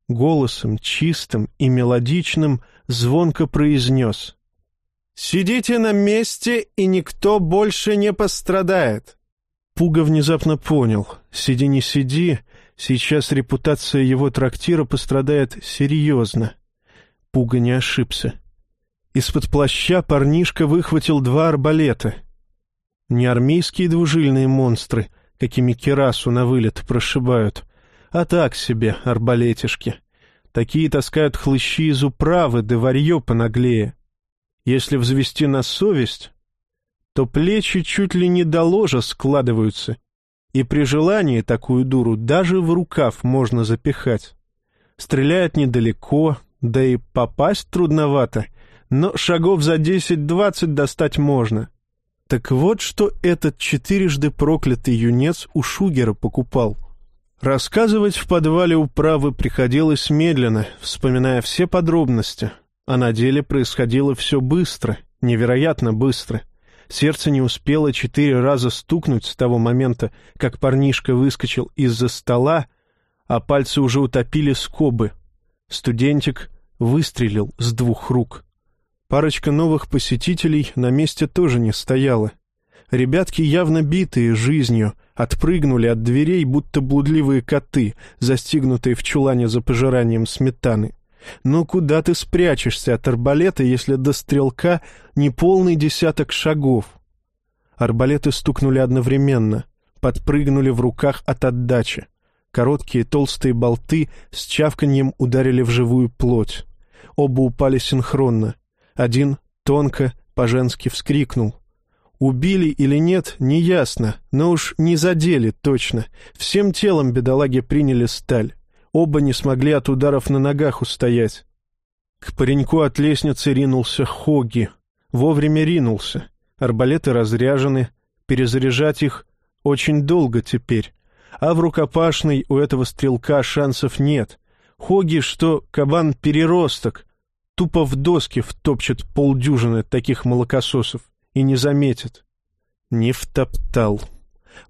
Голосом чистым и мелодичным звонко произнес «Сидите на месте, и никто больше не пострадает!» Пуга внезапно понял, сиди не сиди, сейчас репутация его трактира пострадает серьезно. Пуга не ошибся. Из-под плаща парнишка выхватил два арбалета. Не армейские двужильные монстры, какими керасу на вылет прошибают, а так себе арбалетишки. Такие таскают хлыщи из управы, да варье понаглее. Если взвести на совесть, то плечи чуть ли не до ложа складываются, и при желании такую дуру даже в рукав можно запихать. Стреляет недалеко, да и попасть трудновато — но шагов за десять-двадцать достать можно. Так вот, что этот четырежды проклятый юнец у Шугера покупал. Рассказывать в подвале управы приходилось медленно, вспоминая все подробности, а на деле происходило все быстро, невероятно быстро. Сердце не успело четыре раза стукнуть с того момента, как парнишка выскочил из-за стола, а пальцы уже утопили скобы. Студентик выстрелил с двух рук — Парочка новых посетителей на месте тоже не стояла. Ребятки, явно битые жизнью, отпрыгнули от дверей, будто блудливые коты, застигнутые в чулане за пожиранием сметаны. Но куда ты спрячешься от арбалета, если до стрелка не полный десяток шагов? Арбалеты стукнули одновременно, подпрыгнули в руках от отдачи. Короткие толстые болты с чавканьем ударили в живую плоть. Оба упали синхронно. Один тонко, по-женски вскрикнул. Убили или нет, неясно, но уж не задели точно. Всем телом бедолаги приняли сталь. Оба не смогли от ударов на ногах устоять. К пареньку от лестницы ринулся Хоги. Вовремя ринулся. Арбалеты разряжены. Перезаряжать их очень долго теперь. А в рукопашной у этого стрелка шансов нет. Хоги, что кабан-переросток, тупо в доски втопчет полдюжины таких молокососов и не заметит. Не втоптал.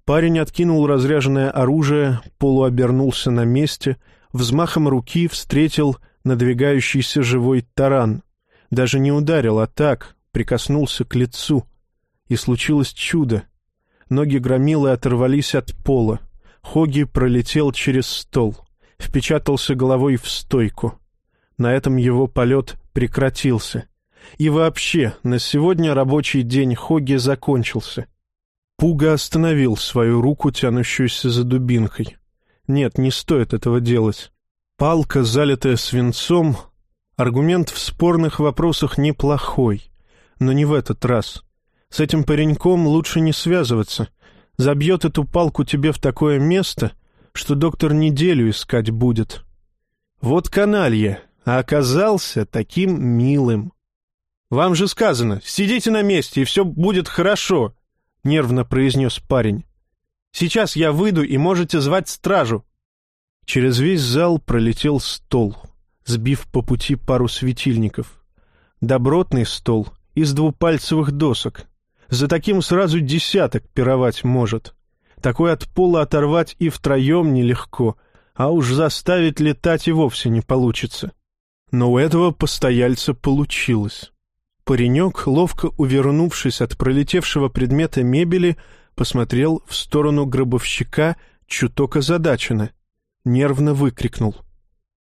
Парень откинул разряженное оружие, полуобернулся на месте, взмахом руки встретил надвигающийся живой таран. Даже не ударил, а так, прикоснулся к лицу. И случилось чудо. Ноги громилы оторвались от пола. Хоги пролетел через стол, впечатался головой в стойку. На этом его полет прекратился. И вообще, на сегодня рабочий день Хоги закончился. Пуга остановил свою руку, тянущуюся за дубинкой. Нет, не стоит этого делать. Палка, залитая свинцом, аргумент в спорных вопросах неплохой, но не в этот раз. С этим пареньком лучше не связываться. Забьет эту палку тебе в такое место, что доктор неделю искать будет. Вот каналья, а оказался таким милым. «Вам же сказано, сидите на месте, и все будет хорошо», — нервно произнес парень. «Сейчас я выйду, и можете звать стражу». Через весь зал пролетел стол, сбив по пути пару светильников. Добротный стол из двупальцевых досок. За таким сразу десяток пировать может. Такой от пола оторвать и втроем нелегко, а уж заставить летать и вовсе не получится. Но у этого постояльца получилось. Паренек, ловко увернувшись от пролетевшего предмета мебели, посмотрел в сторону гробовщика чуток озадаченно. Нервно выкрикнул.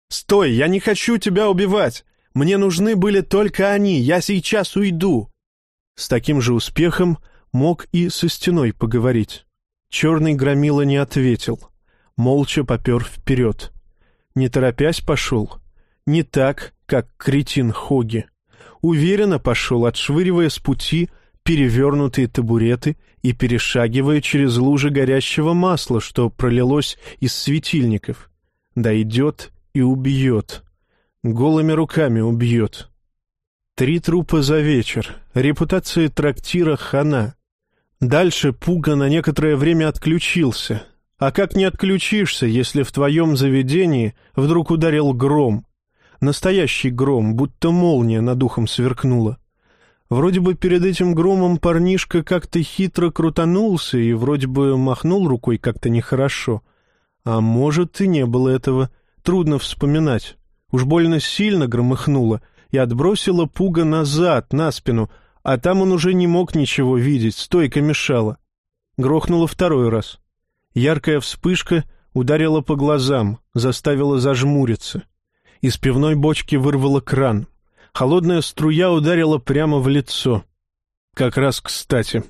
«Стой! Я не хочу тебя убивать! Мне нужны были только они! Я сейчас уйду!» С таким же успехом мог и со стеной поговорить. Черный громила не ответил. Молча попер вперед. Не торопясь пошел. Не так, как кретин Хоги уверенно пошел, отшвыривая с пути перевернутые табуреты и перешагивая через лужи горящего масла, что пролилось из светильников. Дойдет и убьет. Голыми руками убьет. Три трупа за вечер. Репутация трактира хана. Дальше Пуга на некоторое время отключился. А как не отключишься, если в твоем заведении вдруг ударил гром, Настоящий гром, будто молния над ухом сверкнула. Вроде бы перед этим громом парнишка как-то хитро крутанулся и вроде бы махнул рукой как-то нехорошо. А может, и не было этого. Трудно вспоминать. Уж больно сильно громыхнуло и отбросило пуга назад, на спину, а там он уже не мог ничего видеть, стойка мешала. Грохнуло второй раз. Яркая вспышка ударила по глазам, заставила зажмуриться. Из пивной бочки вырвало кран. Холодная струя ударила прямо в лицо. Как раз кстати.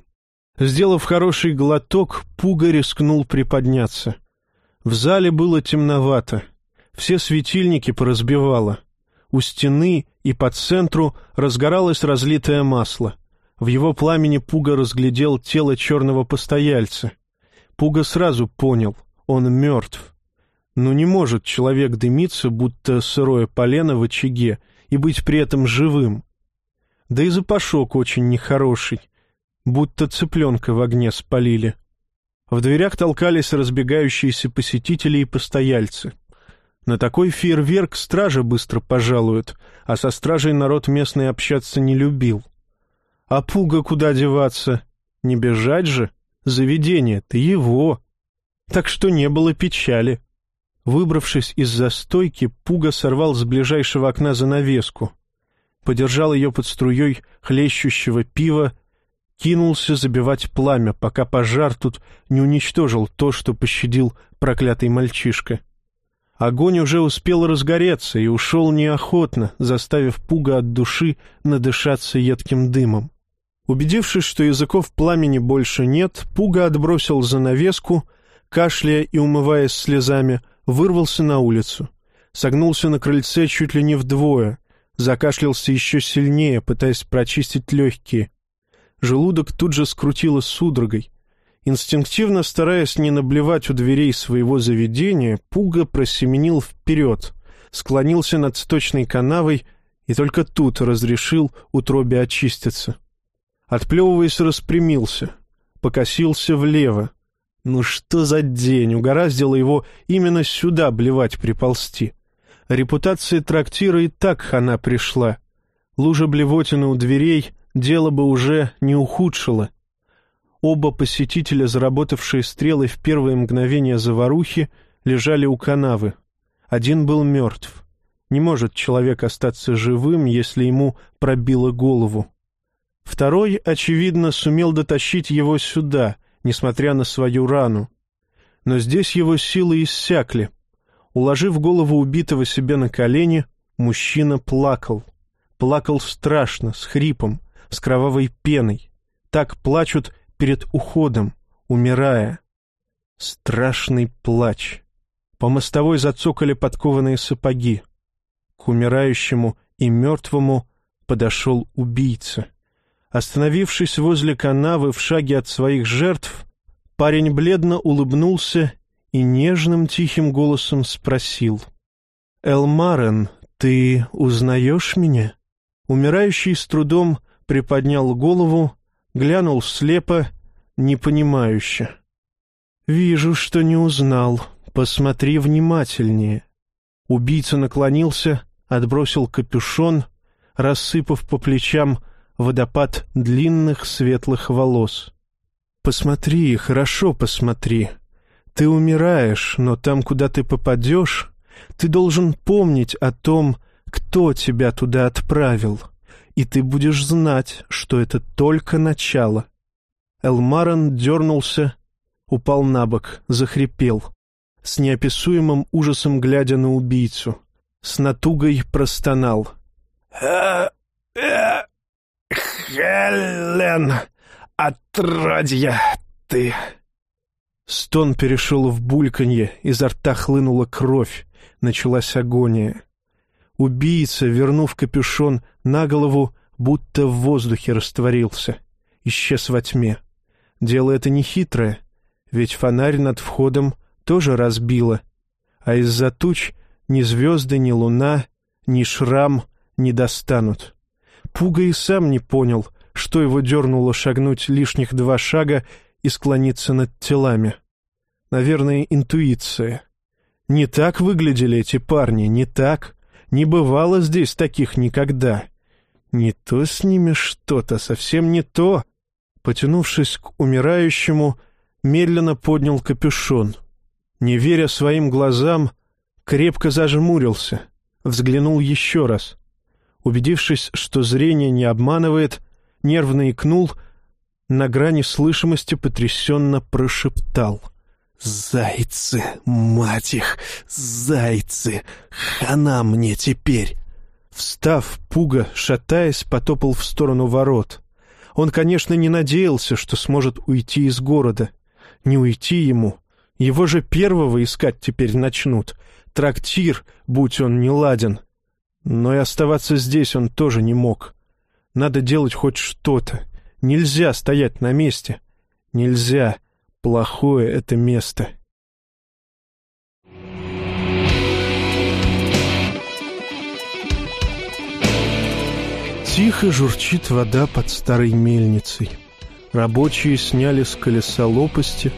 Сделав хороший глоток, Пуга рискнул приподняться. В зале было темновато. Все светильники поразбивало. У стены и по центру разгоралось разлитое масло. В его пламени Пуга разглядел тело черного постояльца. Пуга сразу понял — он мертв. Но не может человек дымиться, будто сырое полено в очаге, и быть при этом живым. Да и запашок очень нехороший, будто цыпленка в огне спалили. В дверях толкались разбегающиеся посетители и постояльцы. На такой фейерверк стража быстро пожалуют, а со стражей народ местный общаться не любил. А пуга куда деваться? Не бежать же? Заведение-то его. Так что не было печали. Выбравшись из застойки, Пуга сорвал с ближайшего окна занавеску, подержал ее под струей хлещущего пива, кинулся забивать пламя, пока пожар тут не уничтожил то, что пощадил проклятый мальчишка. Огонь уже успел разгореться и ушел неохотно, заставив Пуга от души надышаться едким дымом. Убедившись, что языков пламени больше нет, Пуга отбросил занавеску, кашляя и умываясь слезами, вырвался на улицу, согнулся на крыльце чуть ли не вдвое, закашлялся еще сильнее, пытаясь прочистить легкие. Желудок тут же скрутило судорогой. Инстинктивно стараясь не наблевать у дверей своего заведения, Пуга просеменил вперед, склонился над сточной канавой и только тут разрешил утробе очиститься. Отплевываясь, распрямился, покосился влево, ну что за день, угораздило его именно сюда блевать приползти. Репутация трактира и так хана пришла. Лужа блевотины у дверей дело бы уже не ухудшило. Оба посетителя, заработавшие стрелы в первые мгновения заварухи, лежали у канавы. Один был мертв. Не может человек остаться живым, если ему пробило голову. Второй, очевидно, сумел дотащить его сюда — несмотря на свою рану. Но здесь его силы иссякли. Уложив голову убитого себе на колени, мужчина плакал. Плакал страшно, с хрипом, с кровавой пеной. Так плачут перед уходом, умирая. Страшный плач. По мостовой зацокали подкованные сапоги. К умирающему и мертвому подошел убийца. Остановившись возле канавы в шаге от своих жертв, парень бледно улыбнулся и нежным тихим голосом спросил. «Элмарен, ты узнаешь меня?» Умирающий с трудом приподнял голову, глянул слепо, непонимающе. «Вижу, что не узнал. Посмотри внимательнее». Убийца наклонился, отбросил капюшон, рассыпав по плечам водопад длинных светлых волос. «Посмотри, хорошо посмотри. Ты умираешь, но там, куда ты попадешь, ты должен помнить о том, кто тебя туда отправил, и ты будешь знать, что это только начало». Элмарон дернулся, упал на бок, захрипел, с неописуемым ужасом глядя на убийцу, с натугой простонал. «Э, э, Хелен, отродья ты!» Стон перешел в бульканье, изо рта хлынула кровь, началась агония. Убийца, вернув капюшон на голову, будто в воздухе растворился, исчез во тьме. Дело это нехитрое, ведь фонарь над входом тоже разбило, а из-за туч ни звезды, ни луна, ни шрам не достанут. Пуга и сам не понял, что его дернуло шагнуть лишних два шага и склониться над телами. Наверное, интуиция. Не так выглядели эти парни, не так. Не бывало здесь таких никогда. Не то с ними что-то, совсем не то. Потянувшись к умирающему, медленно поднял капюшон. Не веря своим глазам, крепко зажмурился, взглянул еще раз. Убедившись, что зрение не обманывает, нервно икнул, на грани слышимости потрясенно прошептал. «Зайцы, мать их, зайцы! Хана мне теперь!» Встав, пуга, шатаясь, потопал в сторону ворот. Он, конечно, не надеялся, что сможет уйти из города. Не уйти ему. Его же первого искать теперь начнут. Трактир, будь он не ладен. Но и оставаться здесь он тоже не мог. Надо делать хоть что-то. Нельзя стоять на месте. Нельзя. Плохое это место. Тихо журчит вода под старой мельницей. Рабочие сняли с колеса лопасти,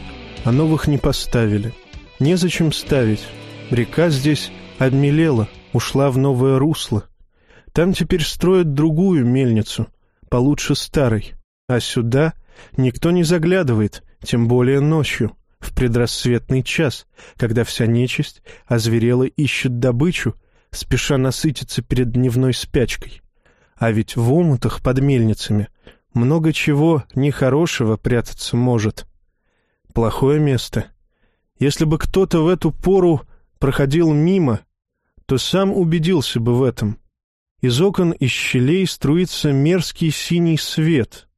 а новых не поставили. Незачем ставить. Река здесь обмелела, ушла в новое русло. Там теперь строят другую мельницу, получше старой. А сюда никто не заглядывает, тем более ночью, в предрассветный час, когда вся нечисть озверела ищет добычу, спеша насытиться перед дневной спячкой. А ведь в омутах под мельницами много чего нехорошего прятаться может. Плохое место. Если бы кто-то в эту пору проходил мимо, то сам убедился бы в этом. Из окон и щелей струится мерзкий синий свет.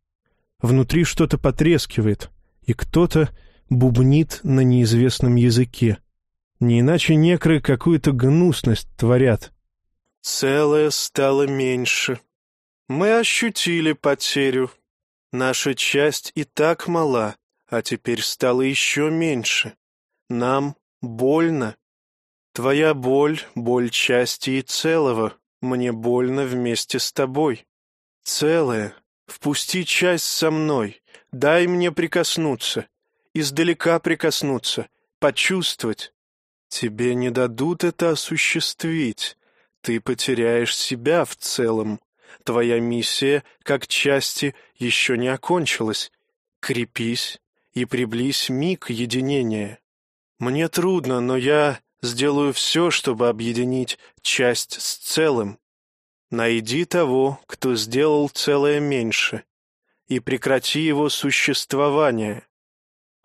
Внутри что-то потрескивает, и кто-то бубнит на неизвестном языке. Не иначе некры какую-то гнусность творят. Целое стало меньше, мы ощутили потерю. Наша часть и так мала, а теперь стала еще меньше. Нам больно. Твоя боль — боль части и целого. Мне больно вместе с тобой. Целое. Впусти часть со мной. Дай мне прикоснуться. Издалека прикоснуться. Почувствовать. Тебе не дадут это осуществить. Ты потеряешь себя в целом. Твоя миссия, как части, еще не окончилась. Крепись и приблизь миг единения. Мне трудно, но я сделаю все, чтобы объединить часть с целым. Найди того, кто сделал целое меньше, и прекрати его существование.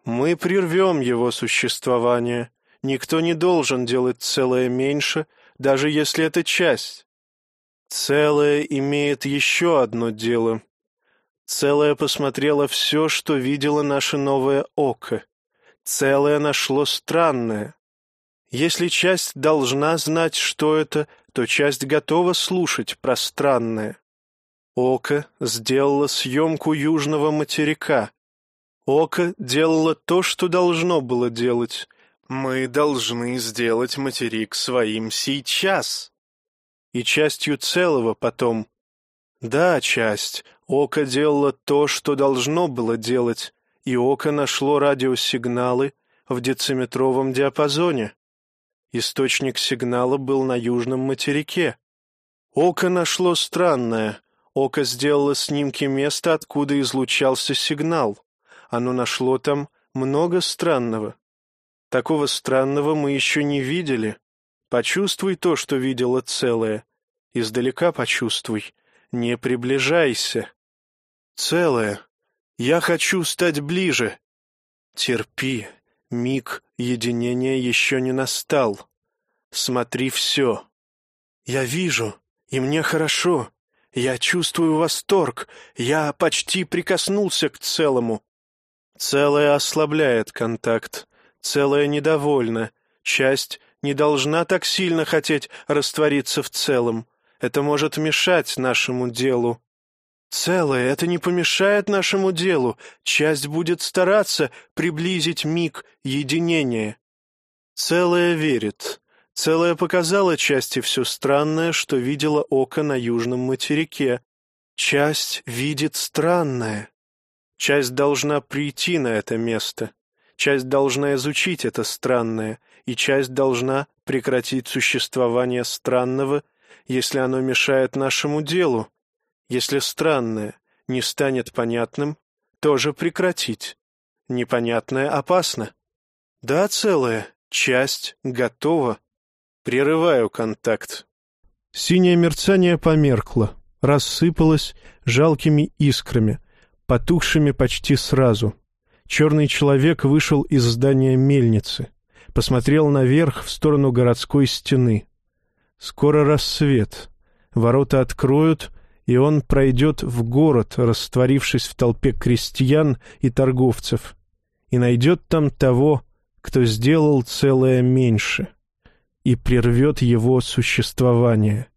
Мы прервем его существование. Никто не должен делать целое меньше, даже если это часть. Целое имеет еще одно дело. Целое посмотрело все, что видело наше новое око. Целое нашло странное. Если часть должна знать, что это, то часть готова слушать про странное. Око сделало съемку южного материка. Око делало то, что должно было делать. Мы должны сделать материк своим сейчас. И частью целого потом. Да, часть. Око делало то, что должно было делать, и око нашло радиосигналы в дециметровом диапазоне. Источник сигнала был на южном материке. Око нашло странное. Око сделало снимки места, откуда излучался сигнал. Оно нашло там много странного. Такого странного мы еще не видели. Почувствуй то, что видела целое. Издалека почувствуй. Не приближайся. Целое. Я хочу стать ближе. Терпи. Миг единения еще не настал. Смотри все. Я вижу, и мне хорошо. Я чувствую восторг. Я почти прикоснулся к целому. Целое ослабляет контакт. Целое недовольно. Часть не должна так сильно хотеть раствориться в целом. Это может мешать нашему делу. Целое это не помешает нашему делу. Часть будет стараться приблизить миг единения. Целое верит. Целое показало части все странное, что видела око на южном материке. Часть видит странное. Часть должна прийти на это место. Часть должна изучить это странное, и часть должна прекратить существование странного, если оно мешает нашему делу, если странное не станет понятным, тоже прекратить. Непонятное опасно. Да, целая, часть готова. Прерываю контакт. Синее мерцание померкло, рассыпалось жалкими искрами, потухшими почти сразу. Черный человек вышел из здания мельницы, посмотрел наверх в сторону городской стены. Скоро рассвет. Ворота откроют, и он пройдет в город, растворившись в толпе крестьян и торговцев, и найдет там того, кто сделал целое меньше, и прервет его существование.